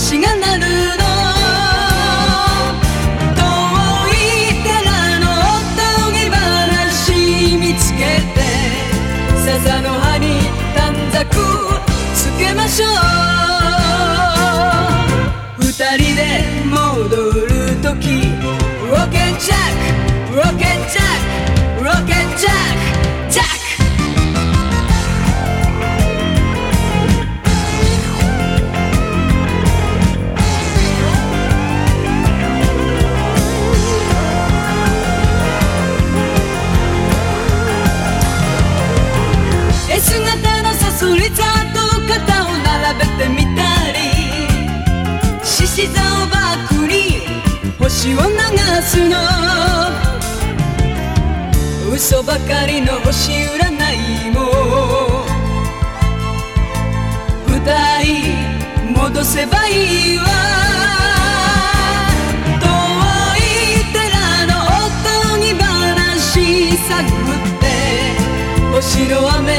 星が鳴るの。遠い寺の峠話見つけて笹の葉に短冊つけましょう。二人で戻るときロケッ星を流すの嘘ばかりの星占いも舞台戻せばいいわ遠い寺のおとぎ話探って星の雨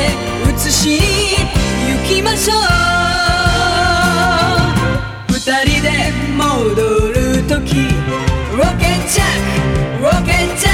映しに行きましょう二人で戻ると rock and jack, rock and jack.